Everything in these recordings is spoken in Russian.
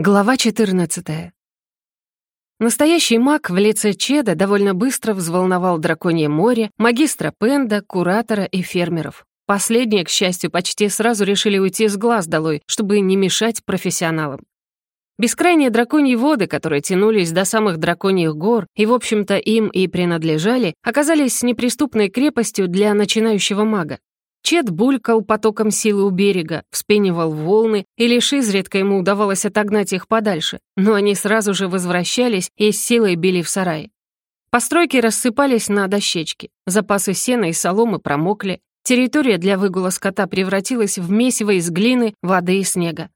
Глава 14. Настоящий маг в лице Чеда довольно быстро взволновал драконье море, магистра Пенда, куратора и фермеров. Последние, к счастью, почти сразу решили уйти с глаз долой, чтобы не мешать профессионалам. Бескрайние драконьи воды, которые тянулись до самых драконьих гор и, в общем-то, им и принадлежали, оказались неприступной крепостью для начинающего мага. Чет булькал потоком силы у берега, вспенивал волны, и лишь изредка ему удавалось отогнать их подальше, но они сразу же возвращались и с силой били в сарае. Постройки рассыпались на дощечки, запасы сена и соломы промокли, территория для выгула скота превратилась в месиво из глины, воды и снега.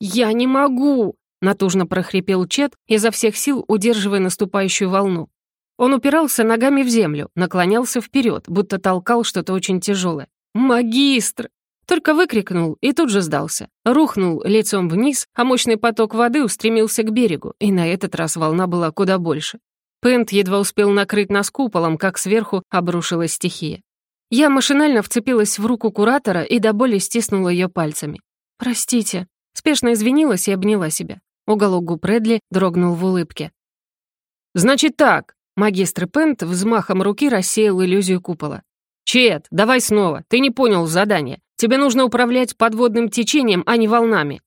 «Я не могу!» — натужно прохрипел Чет, изо всех сил удерживая наступающую волну. Он упирался ногами в землю, наклонялся вперед, будто толкал что-то очень тяжелое. «Магистр!» Только выкрикнул и тут же сдался. Рухнул лицом вниз, а мощный поток воды устремился к берегу, и на этот раз волна была куда больше. Пент едва успел накрыть нас куполом, как сверху обрушилась стихия. Я машинально вцепилась в руку куратора и до боли стиснула ее пальцами. «Простите». Спешно извинилась и обняла себя. Уголок губ Редли дрогнул в улыбке. «Значит так!» Магистр Пент взмахом руки рассеял иллюзию купола. «Чет, давай снова. Ты не понял задание. Тебе нужно управлять подводным течением, а не волнами».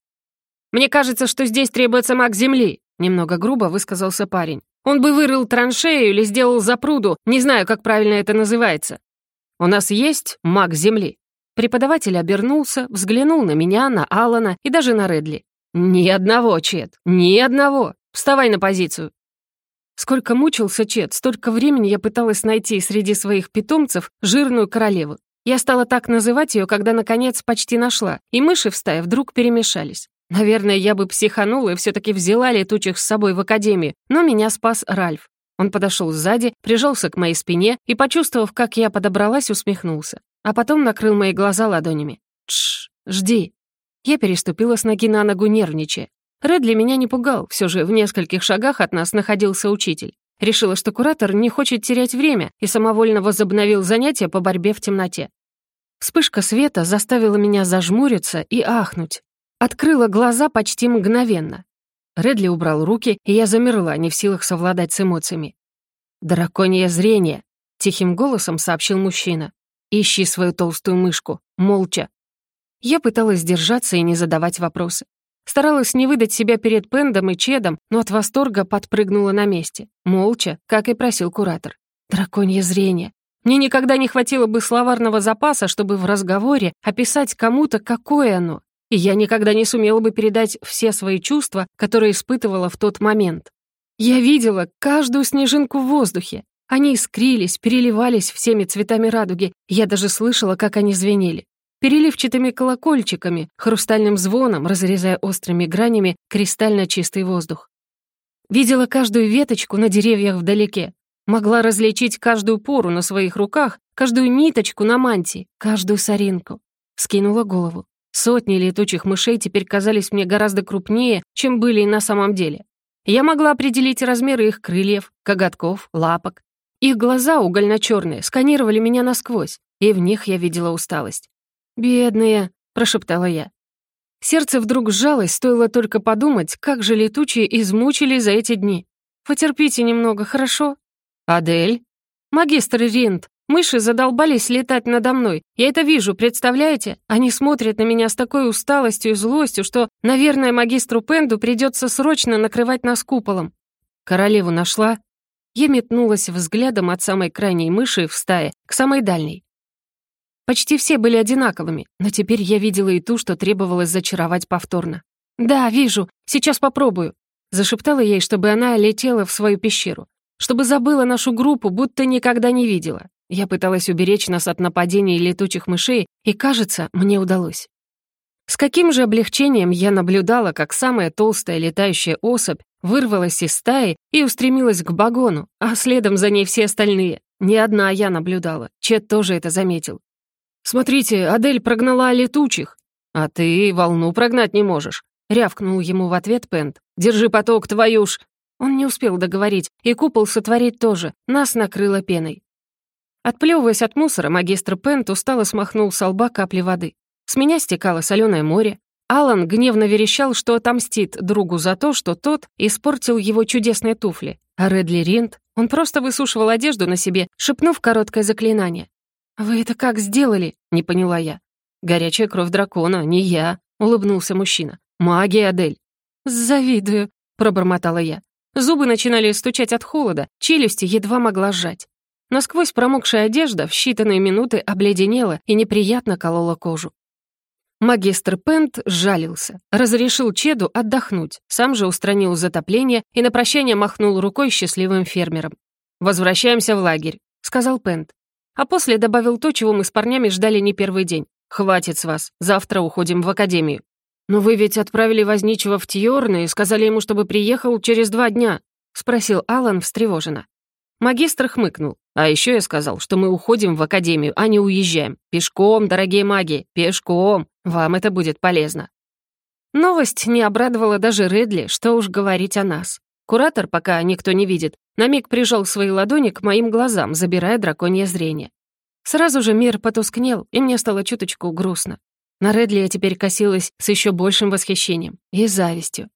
«Мне кажется, что здесь требуется маг земли», — немного грубо высказался парень. «Он бы вырыл траншею или сделал запруду, не знаю, как правильно это называется». «У нас есть маг земли?» Преподаватель обернулся, взглянул на меня, на Алана и даже на Редли. «Ни одного, Чет, ни одного! Вставай на позицию!» Сколько мучился Чет, столько времени я пыталась найти среди своих питомцев жирную королеву. Я стала так называть ее, когда, наконец, почти нашла, и мыши в стае вдруг перемешались. Наверное, я бы психанула и все таки взяла летучих с собой в академию, но меня спас Ральф. Он подошел сзади, прижался к моей спине и, почувствовав, как я подобралась, усмехнулся. А потом накрыл мои глаза ладонями. «Тш, жди». Я переступила с ноги на ногу, нервничая. Редли меня не пугал, все же в нескольких шагах от нас находился учитель. Решила, что куратор не хочет терять время и самовольно возобновил занятия по борьбе в темноте. Вспышка света заставила меня зажмуриться и ахнуть. Открыла глаза почти мгновенно. Редли убрал руки, и я замерла, не в силах совладать с эмоциями. «Драконье зрение», — тихим голосом сообщил мужчина. «Ищи свою толстую мышку. Молча». Я пыталась держаться и не задавать вопросы. Старалась не выдать себя перед Пендом и Чедом, но от восторга подпрыгнула на месте. Молча, как и просил куратор. Драконье зрение. Мне никогда не хватило бы словарного запаса, чтобы в разговоре описать кому-то, какое оно. И я никогда не сумела бы передать все свои чувства, которые испытывала в тот момент. Я видела каждую снежинку в воздухе. Они искрились, переливались всеми цветами радуги. Я даже слышала, как они звенели переливчатыми колокольчиками, хрустальным звоном, разрезая острыми гранями кристально чистый воздух. Видела каждую веточку на деревьях вдалеке, могла различить каждую пору на своих руках, каждую ниточку на мантии, каждую соринку. Скинула голову. Сотни летучих мышей теперь казались мне гораздо крупнее, чем были на самом деле. Я могла определить размеры их крыльев, коготков, лапок. Их глаза угольно-черные сканировали меня насквозь, и в них я видела усталость. «Бедные», — прошептала я. Сердце вдруг сжалось, стоило только подумать, как же летучие измучили за эти дни. «Потерпите немного, хорошо?» «Адель?» «Магистр Ринд, мыши задолбались летать надо мной. Я это вижу, представляете? Они смотрят на меня с такой усталостью и злостью, что, наверное, магистру Пенду придется срочно накрывать нас куполом». «Королеву нашла?» Я метнулась взглядом от самой крайней мыши в стае к самой дальней. Почти все были одинаковыми, но теперь я видела и ту, что требовалось зачаровать повторно. «Да, вижу. Сейчас попробую», — зашептала ей, чтобы она летела в свою пещеру. Чтобы забыла нашу группу, будто никогда не видела. Я пыталась уберечь нас от нападений летучих мышей, и, кажется, мне удалось. С каким же облегчением я наблюдала, как самая толстая летающая особь вырвалась из стаи и устремилась к багону, а следом за ней все остальные. Ни одна я наблюдала, Чет тоже это заметил. «Смотрите, Адель прогнала летучих!» «А ты волну прогнать не можешь!» — рявкнул ему в ответ Пент. «Держи поток, твою ж!» Он не успел договорить, и купол сотворить тоже. Нас накрыло пеной. Отплевываясь от мусора, магистр Пент устало смахнул с лба капли воды. С меня стекало соленое море. Алан гневно верещал, что отомстит другу за то, что тот испортил его чудесные туфли. А Редли Ринд, он просто высушивал одежду на себе, шепнув короткое заклинание. «Вы это как сделали?» — не поняла я. «Горячая кровь дракона, не я», — улыбнулся мужчина. «Магия, Адель». «Завидую», — пробормотала я. Зубы начинали стучать от холода, челюсти едва могла сжать. Но сквозь промокшая одежда в считанные минуты обледенела и неприятно колола кожу. Магистр Пент жалился, разрешил Чеду отдохнуть, сам же устранил затопление и на прощание махнул рукой счастливым фермерам. «Возвращаемся в лагерь», — сказал Пент. А после добавил то, чего мы с парнями ждали не первый день. «Хватит с вас. Завтра уходим в академию». «Но вы ведь отправили Возничего в Тьорн и сказали ему, чтобы приехал через два дня», — спросил Алан встревоженно. Магистр хмыкнул. «А еще я сказал, что мы уходим в академию, а не уезжаем. Пешком, дорогие маги, пешком. Вам это будет полезно». Новость не обрадовала даже Редли, что уж говорить о нас. Куратор, пока никто не видит, на миг прижал свои ладони к моим глазам, забирая драконье зрение. Сразу же мир потускнел, и мне стало чуточку грустно. На Редли я теперь косилась с еще большим восхищением и завистью.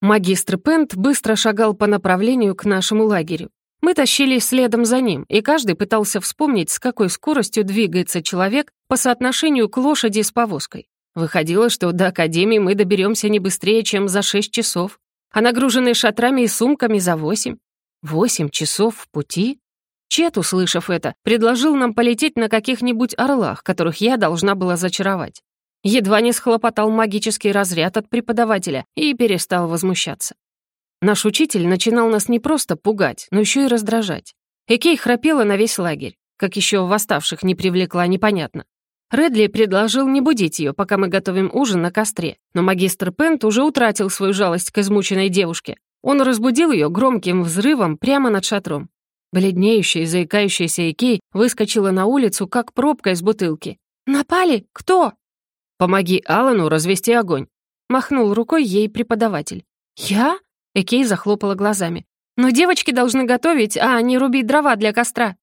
Магистр Пент быстро шагал по направлению к нашему лагерю. Мы тащились следом за ним, и каждый пытался вспомнить, с какой скоростью двигается человек по соотношению к лошади с повозкой. Выходило, что до Академии мы доберемся не быстрее, чем за 6 часов, а нагруженные шатрами и сумками за 8. Восемь часов в пути? Чет, услышав это, предложил нам полететь на каких-нибудь орлах, которых я должна была зачаровать. Едва не схлопотал магический разряд от преподавателя и перестал возмущаться. Наш учитель начинал нас не просто пугать, но еще и раздражать. Экей храпела на весь лагерь, как еще восставших не привлекла, непонятно. Редли предложил не будить ее, пока мы готовим ужин на костре, но магистр Пент уже утратил свою жалость к измученной девушке, он разбудил ее громким взрывом прямо над шатром. Бледнеющая и заикающаяся Икей выскочила на улицу, как пробка из бутылки. «Напали? Кто?» «Помоги Алану развести огонь», — махнул рукой ей преподаватель. «Я?» — Экей захлопала глазами. «Но девочки должны готовить, а не рубить дрова для костра».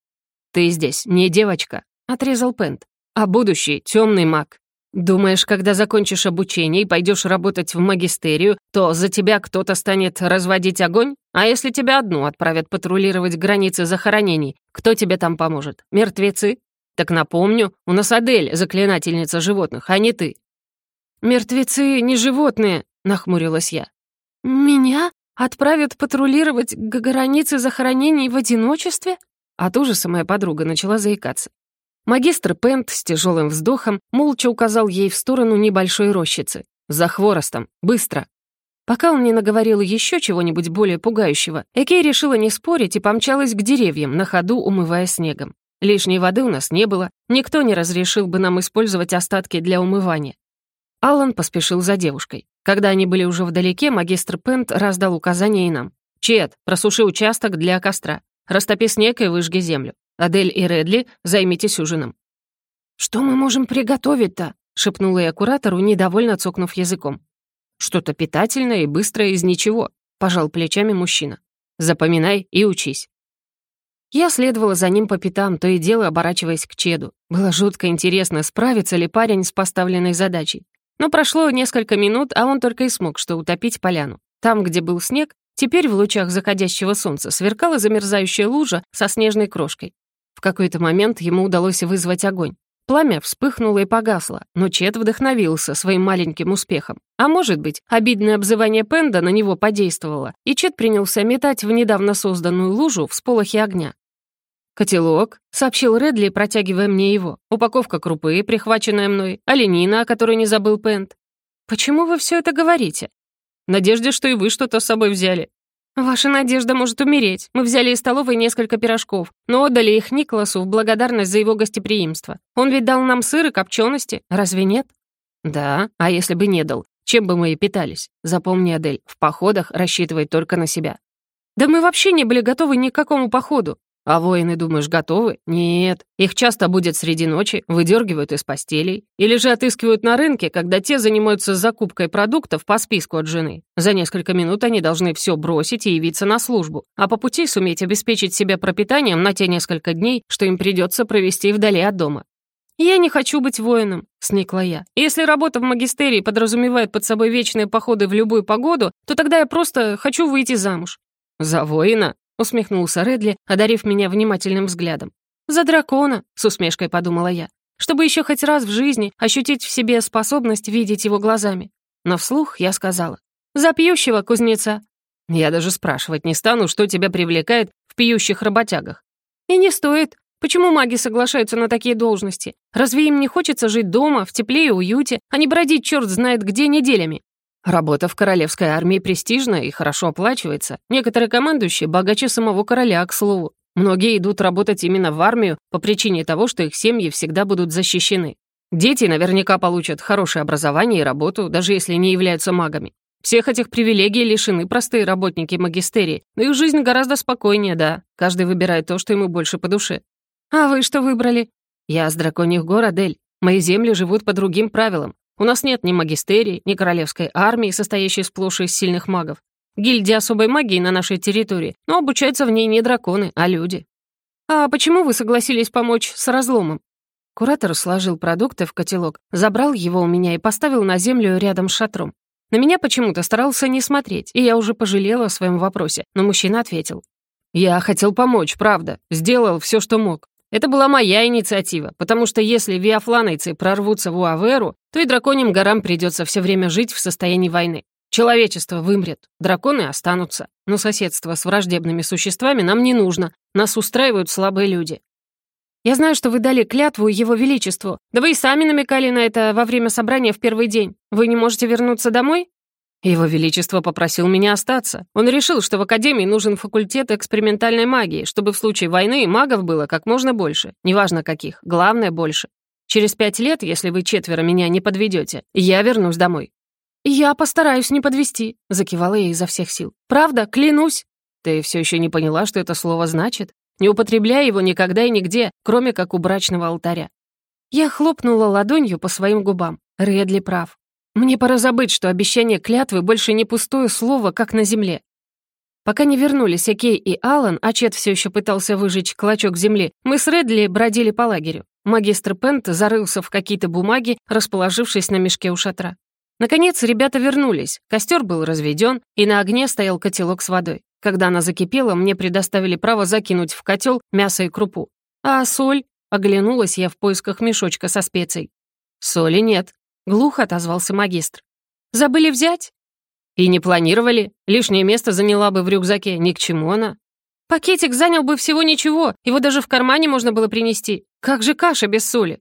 «Ты здесь не девочка», — отрезал Пент, «а будущий темный маг». Думаешь, когда закончишь обучение и пойдешь работать в магистерию, то за тебя кто-то станет разводить огонь? А если тебя одну отправят патрулировать границы захоронений, кто тебе там поможет? Мертвецы? Так напомню, у нас Адель, заклинательница животных, а не ты». «Мертвецы не животные», — нахмурилась я. «Меня отправят патрулировать границы захоронений в одиночестве?» От ужаса моя подруга начала заикаться. Магистр Пент с тяжелым вздохом молча указал ей в сторону небольшой рощицы. «За хворостом! Быстро!» Пока он не наговорил еще чего-нибудь более пугающего, Экей решила не спорить и помчалась к деревьям, на ходу умывая снегом. Лишней воды у нас не было, никто не разрешил бы нам использовать остатки для умывания. Аллан поспешил за девушкой. Когда они были уже вдалеке, магистр Пент раздал указания и нам. «Чет, просуши участок для костра. Растопи снег и выжги землю. Адель и Редли, займитесь ужином». «Что мы можем приготовить-то?» — шепнула я куратору, недовольно цокнув языком. «Что-то питательное и быстрое из ничего», — пожал плечами мужчина. «Запоминай и учись». Я следовала за ним по пятам, то и дело оборачиваясь к Чеду. Было жутко интересно, справится ли парень с поставленной задачей. Но прошло несколько минут, а он только и смог что утопить поляну. Там, где был снег, теперь в лучах заходящего солнца сверкала замерзающая лужа со снежной крошкой. В какой-то момент ему удалось вызвать огонь. Пламя вспыхнуло и погасло, но Чет вдохновился своим маленьким успехом. А может быть, обидное обзывание Пенда на него подействовало, и Чет принялся метать в недавно созданную лужу в сполохе огня. «Котелок», — сообщил Редли, протягивая мне его, «упаковка крупы, прихваченная мной, оленина, о которой не забыл Пент». «Почему вы все это говорите?» «В что и вы что-то с собой взяли», «Ваша надежда может умереть. Мы взяли из столовой несколько пирожков, но отдали их Николасу в благодарность за его гостеприимство. Он ведь дал нам сыр и копчености, разве нет?» «Да, а если бы не дал? Чем бы мы и питались? Запомни, Адель, в походах рассчитывай только на себя». «Да мы вообще не были готовы ни к какому походу. А воины, думаешь, готовы? Нет. Их часто будет среди ночи, выдергивают из постелей. Или же отыскивают на рынке, когда те занимаются закупкой продуктов по списку от жены. За несколько минут они должны все бросить и явиться на службу, а по пути суметь обеспечить себя пропитанием на те несколько дней, что им придется провести вдали от дома. «Я не хочу быть воином», — сникла я. «Если работа в магистерии подразумевает под собой вечные походы в любую погоду, то тогда я просто хочу выйти замуж». «За воина?» — усмехнулся Редли, одарив меня внимательным взглядом. «За дракона», — с усмешкой подумала я, чтобы еще хоть раз в жизни ощутить в себе способность видеть его глазами. Но вслух я сказала, «За пьющего кузнеца». Я даже спрашивать не стану, что тебя привлекает в пьющих работягах. И не стоит. Почему маги соглашаются на такие должности? Разве им не хочется жить дома, в тепле и уюте, а не бродить черт знает где неделями? Работа в королевской армии престижна и хорошо оплачивается. Некоторые командующие богаче самого короля, к слову. Многие идут работать именно в армию по причине того, что их семьи всегда будут защищены. Дети наверняка получат хорошее образование и работу, даже если не являются магами. Всех этих привилегий лишены простые работники магистерии, но их жизнь гораздо спокойнее, да. Каждый выбирает то, что ему больше по душе. А вы что выбрали? Я с драконьих гор, Адель. Мои земли живут по другим правилам. У нас нет ни магистерии, ни королевской армии, состоящей сплошь из сильных магов. Гильдия особой магии на нашей территории, но обучаются в ней не драконы, а люди. А почему вы согласились помочь с разломом? Куратор сложил продукты в котелок, забрал его у меня и поставил на землю рядом с шатром. На меня почему-то старался не смотреть, и я уже пожалела о своем вопросе, но мужчина ответил. «Я хотел помочь, правда. Сделал все, что мог. Это была моя инициатива, потому что если виафланойцы прорвутся в Уаверу, то и драконьим горам придется все время жить в состоянии войны. Человечество вымрет, драконы останутся, но соседство с враждебными существами нам не нужно, нас устраивают слабые люди. Я знаю, что вы дали клятву его величеству, да вы и сами намекали на это во время собрания в первый день. Вы не можете вернуться домой? Его Величество попросил меня остаться. Он решил, что в Академии нужен факультет экспериментальной магии, чтобы в случае войны магов было как можно больше, неважно каких, главное — больше. Через пять лет, если вы четверо меня не подведете, я вернусь домой». «Я постараюсь не подвести», — закивала я изо всех сил. «Правда, клянусь». «Ты все еще не поняла, что это слово значит? Не употребляй его никогда и нигде, кроме как у брачного алтаря». Я хлопнула ладонью по своим губам. Редли прав. Мне пора забыть, что обещание клятвы больше не пустое слово, как на земле. Пока не вернулись Экей и Алан, а Чет все еще пытался выжечь клочок земли, мы с Редли бродили по лагерю. Магистр Пент зарылся в какие-то бумаги, расположившись на мешке у шатра. Наконец, ребята вернулись. Костер был разведен, и на огне стоял котелок с водой. Когда она закипела, мне предоставили право закинуть в котел мясо и крупу. А соль? Оглянулась я в поисках мешочка со специй. Соли нет. Глухо отозвался магистр. «Забыли взять?» «И не планировали. Лишнее место заняла бы в рюкзаке. Ни к чему она». «Пакетик занял бы всего ничего. Его даже в кармане можно было принести. Как же каша без соли?»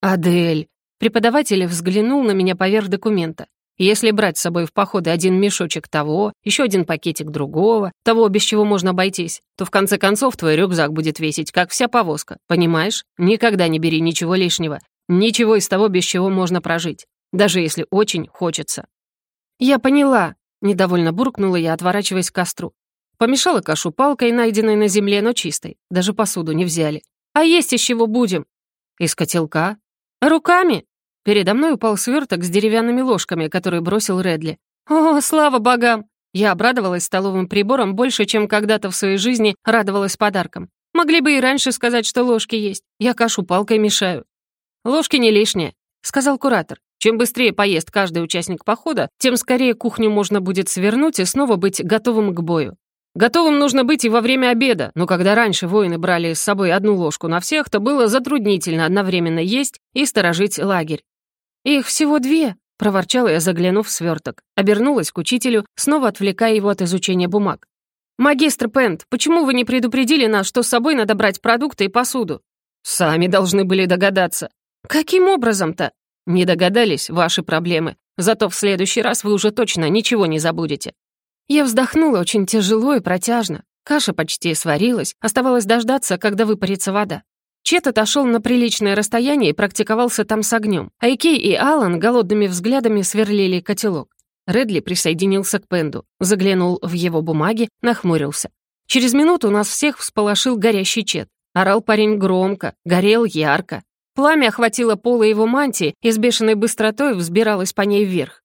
«Адель!» Преподаватель взглянул на меня поверх документа. Если брать с собой в походы один мешочек того, еще один пакетик другого, того, без чего можно обойтись, то в конце концов твой рюкзак будет весить, как вся повозка, понимаешь? Никогда не бери ничего лишнего. Ничего из того, без чего можно прожить, даже если очень хочется. «Я поняла», — недовольно буркнула я, отворачиваясь к костру. Помешала кашу палкой, найденной на земле, но чистой. Даже посуду не взяли. «А есть из чего будем?» «Из котелка». «Руками?» Передо мной упал сверток с деревянными ложками, которые бросил Редли. «О, слава богам!» Я обрадовалась столовым прибором больше, чем когда-то в своей жизни радовалась подаркам. Могли бы и раньше сказать, что ложки есть. Я кашу палкой мешаю. «Ложки не лишние», — сказал куратор. «Чем быстрее поест каждый участник похода, тем скорее кухню можно будет свернуть и снова быть готовым к бою. Готовым нужно быть и во время обеда, но когда раньше воины брали с собой одну ложку на всех, то было затруднительно одновременно есть и сторожить лагерь. «Их всего две», — проворчала я, заглянув в сверток. Обернулась к учителю, снова отвлекая его от изучения бумаг. «Магистр Пент, почему вы не предупредили нас, что с собой надо брать продукты и посуду?» «Сами должны были догадаться», «Каким образом-то?» «Не догадались ваши проблемы. Зато в следующий раз вы уже точно ничего не забудете». Я вздохнула очень тяжело и протяжно. Каша почти сварилась, оставалось дождаться, когда выпарится вода. Чет отошел на приличное расстояние и практиковался там с огнем. Айкей и Алан голодными взглядами сверлили котелок. Редли присоединился к Пенду, заглянул в его бумаги, нахмурился. Через минуту нас всех всполошил горящий чет. Орал парень громко, горел ярко. Пламя охватило полы его мантии и с бешеной быстротой взбиралось по ней вверх.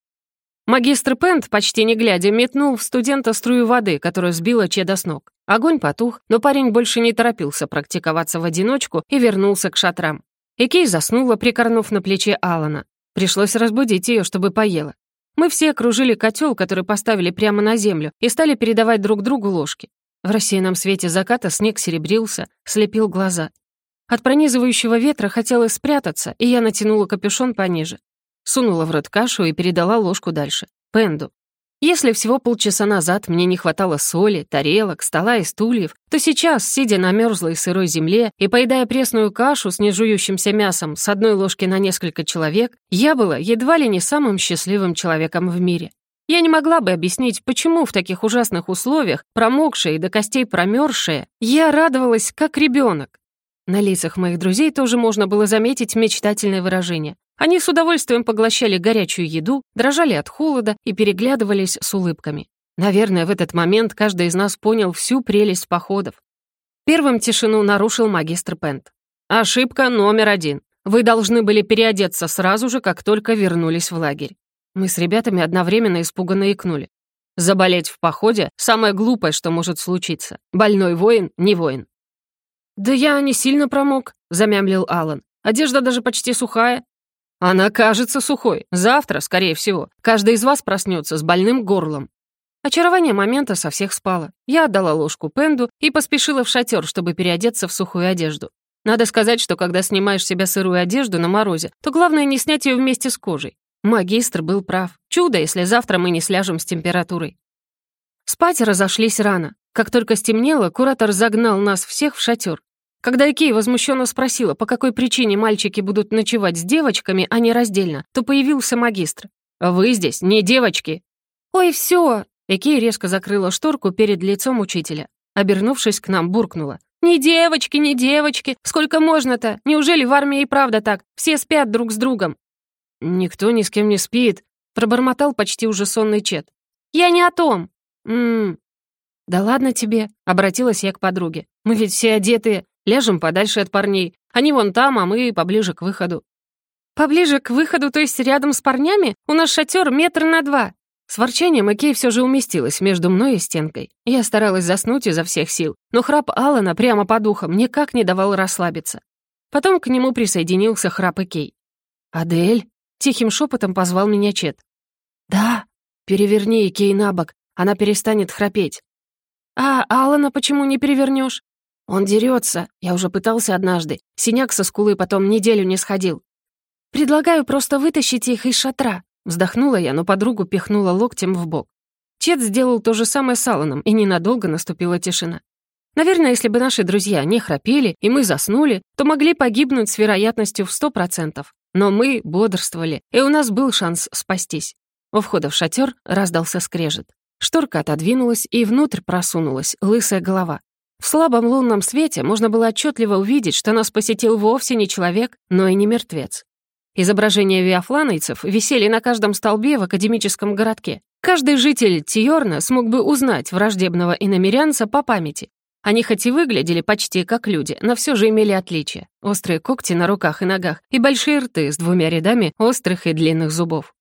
Магистр Пент, почти не глядя, метнул в студента струю воды, которая сбила Чеда с ног. Огонь потух, но парень больше не торопился практиковаться в одиночку и вернулся к шатрам. Экей заснула, прикорнув на плече Алана. Пришлось разбудить ее, чтобы поела. Мы все окружили котел, который поставили прямо на землю, и стали передавать друг другу ложки. В рассеянном свете заката снег серебрился, слепил глаза. От пронизывающего ветра хотелось спрятаться, и я натянула капюшон пониже. Сунула в рот кашу и передала ложку дальше. Пенду. Если всего полчаса назад мне не хватало соли, тарелок, стола и стульев, то сейчас, сидя на мёрзлой сырой земле и поедая пресную кашу с нежующимся мясом с одной ложки на несколько человек, я была едва ли не самым счастливым человеком в мире. Я не могла бы объяснить, почему в таких ужасных условиях, промокшая и до костей промерзшая, я радовалась как ребенок. На лицах моих друзей тоже можно было заметить мечтательное выражение. Они с удовольствием поглощали горячую еду, дрожали от холода и переглядывались с улыбками. Наверное, в этот момент каждый из нас понял всю прелесть походов. Первым тишину нарушил магистр Пент. «Ошибка номер один. Вы должны были переодеться сразу же, как только вернулись в лагерь». Мы с ребятами одновременно испуганно икнули. «Заболеть в походе — самое глупое, что может случиться. Больной воин — не воин. «Да я не сильно промок», — замямлил Алан. «Одежда даже почти сухая». «Она кажется сухой. Завтра, скорее всего, каждый из вас проснется с больным горлом». Очарование момента со всех спало. Я отдала ложку Пенду и поспешила в шатер, чтобы переодеться в сухую одежду. Надо сказать, что когда снимаешь себя сырую одежду на морозе, то главное не снять ее вместе с кожей. Магистр был прав. Чудо, если завтра мы не сляжем с температурой. Спать разошлись рано. Как только стемнело, куратор загнал нас всех в шатер, когда Икей возмущенно спросила, по какой причине мальчики будут ночевать с девочками, а не раздельно, то появился магистр. «Вы здесь не девочки!» «Ой, все! Икей резко закрыла шторку перед лицом учителя. Обернувшись к нам, буркнула. «Не девочки, не девочки! Сколько можно-то? Неужели в армии и правда так? Все спят друг с другом!» «Никто ни с кем не спит», — пробормотал почти уже сонный Чет. «Я не о том!» «М-м...» «Да ладно тебе», — обратилась я к подруге. «Мы ведь все одетые. Ляжем подальше от парней. Они вон там, а мы поближе к выходу». «Поближе к выходу, то есть рядом с парнями? У нас шатер метр на два». С ворчанием Экей все же уместилась между мной и стенкой. Я старалась заснуть изо всех сил, но храп Алана прямо по духам никак не давал расслабиться. Потом к нему присоединился храп Экей. «Адель?» — тихим шепотом позвал меня Чет. «Да, переверни Экей на бок, она перестанет храпеть». «А Алана почему не перевернешь? Он дерется. Я уже пытался однажды. Синяк со скулы потом неделю не сходил. Предлагаю просто вытащить их из шатра. Вздохнула я, но подругу пихнула локтем в бок. Чет сделал то же самое с Алланом, и ненадолго наступила тишина. Наверное, если бы наши друзья не храпели, и мы заснули, то могли погибнуть с вероятностью в 100%. Но мы бодрствовали, и у нас был шанс спастись. У входа в шатер раздался скрежет. Шторка отодвинулась, и внутрь просунулась лысая голова. В слабом лунном свете можно было отчетливо увидеть, что нас посетил вовсе не человек, но и не мертвец. Изображения виафланойцев висели на каждом столбе в академическом городке. Каждый житель Тиорна смог бы узнать враждебного иномерянца по памяти. Они хоть и выглядели почти как люди, но все же имели отличия. Острые когти на руках и ногах и большие рты с двумя рядами острых и длинных зубов.